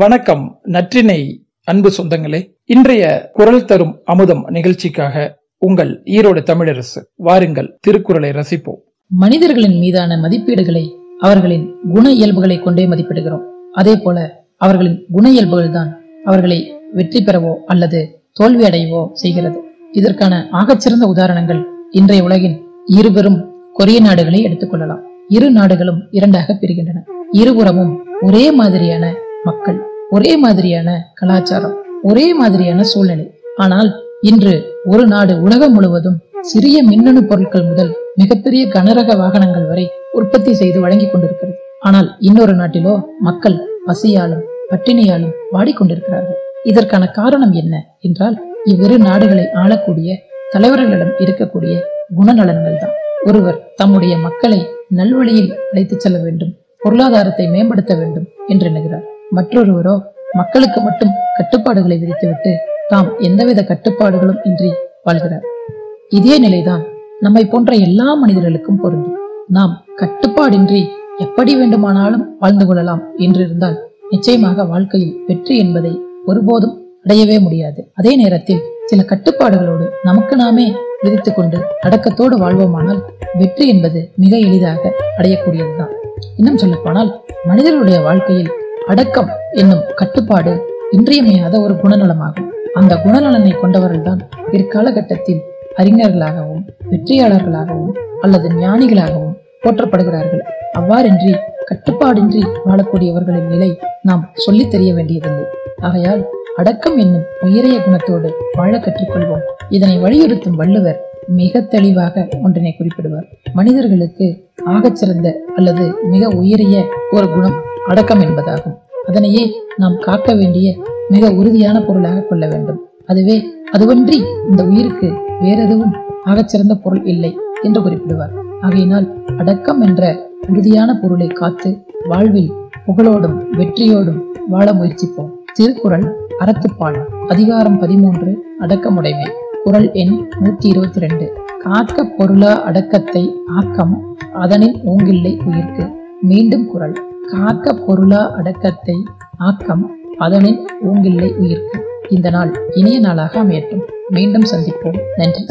வணக்கம் நற்றினை அன்பு சொந்தங்களே. இன்றைய குரல் தரும் அமுதம் நிகழ்ச்சிக்காக உங்கள் ஈரோடு தமிழரசு வாருங்கள் திருக்குறளை ரசிப்போம். மனிதர்களின் மீதான மதிப்பீடுகளை அவர்களின் குண இயல்புகளை கொண்டே மதிப்பிடுகிறோம். அதே போல அவர்களின் குண இயல்புகள் தான் அவர்களை வெற்றி பெறவோ அல்லது தோல்வி அடையவோ செய்கிறது. இதற்கான ஆகச்சிறந்த உதாரணங்கள் இன்றைய உலகின் இருபெரும் கொரிய நாடுகளை எடுத்துக்கொள்ளலாம் இரு நாடுகளும் இரண்டாக பிரிகின்றன. இருபுறமும் ஒரே மாதிரியான மக்கள். ஒரே மாதிரியான கலாச்சாரம் ஒரே மாதிரியான சூழ்நிலை. ஆனால் இன்று ஒரு நாடு உலகம் முழுவதும் சிறிய மின்னணு பொருட்கள் முதல் மிகப்பெரிய கனரக வாகனங்கள் வரை உற்பத்தி செய்து வழங்கி கொண்டிருக்கிறது. ஆனால் இன்னொரு நாட்டிலோ மக்கள் பசியாலும் பட்டினியாலும் வாடிக்கொண்டிருக்கிறார்கள். இதற்கான காரணம் என்ன என்றால் இவ்விரு நாடுகளை ஆளக்கூடிய தலைவர்களிடம் இருக்கக்கூடிய குணநலன்கள் தான். ஒருவர் தம்முடைய மக்களை நல்வழியில் அழைத்துச் செல்ல வேண்டும் பொருளாதாரத்தை மேம்படுத்த வேண்டும் என்று எண்ணுகிறார். மற்றொருவரோ மக்களுக்கு மட்டும் கட்டுப்பாடுகளை விதித்துவிட்டு தாம் எந்தவித கட்டுப்பாடுகளும் இன்றி வாழ்கிறார். இதே நிலைதான் நம்மை போன்ற எல்லா மனிதர்களுக்கும் பொருந்தும். நாம் கட்டுப்பாடின்றி எப்படி வேண்டுமானாலும் வாழ்ந்து கொள்ளலாம் என்றிருந்தால் நிச்சயமாக வாழ்க்கையில் வெற்றி என்பதை ஒருபோதும் அடையவே முடியாது. அதே நேரத்தில் சில கட்டுப்பாடுகளோடு நமக்கு நாமே விதித்துக் கொண்டு அடக்கத்தோடு வாழ்வோமானால் வெற்றி என்பது மிக எளிதாக அடையக்கூடியதுதான். இன்னும் சொல்லப்போனால் மனிதர்களுடைய வாழ்க்கையில் அடக்கம் என்னும் கட்டுப்பாடு இன்றியமையாத ஒரு குணநலமாகும். அந்த குணநலனை கொண்டவர்கள்தான் பிற்காலகட்டத்தில் அறிஞர்களாகவும் வெற்றியாளர்களாகவும் அல்லது ஞானிகளாகவும் போற்றப்படுகிறார்கள். அவ்வாறின்றி கட்டுப்பாடின்றி வாழக்கூடியவர்களின் நிலை நாம் சொல்லித் தெரிய வேண்டியதில்லை. ஆகையால் அடக்கம் என்னும் உயரிய குணத்தோடு வாழ கற்றுக்கொள்வோம். இதனை வலியுறுத்தும் வள்ளுவர் மிக தெளிவாக ஒன்றினை குறிப்பிடுவார். மனிதர்களுக்கு ஆகச்சிறந்த அல்லது மிக உயரிய ஒரு குணம் அடக்கம் என்பதாகும். அதனையே நாம் காக்க வேண்டிய மிக உறுதியான பொருளாக கொள்ள வேண்டும். அதுவே அதுவன்றி இந்த உயிருக்கு வேறெதுவும் ஆகச்சிறந்த பொருள் இல்லை என்று குறிப்பிடுவார். ஆகையினால் அடக்கம் என்ற உறுதியான பொருளை காத்து வாழ்வில் புகழோடும் வெற்றியோடும் வாழ முயற்சிப்போம். திருக்குறள் அறத்துப்பால் அதிகாரம் பதிமூன்று அடக்கமுடைமை. குரல் எண் நூத்தி இருபத்தி ரெண்டு காக்க பொருளா அடக்கத்தை ஆக்கம் அதனின் ஓங்கில்லை உயிர்க்கு. மீண்டும் குரல் காக்க பொருளா அடக்கத்தை ஆக்கம் அதனின் ஊங்கில்லை உயிர்க்கு. இந்த நாள் இனிய நாளாக அமையட்டும். மீண்டும் சந்திப்போம். நன்றி.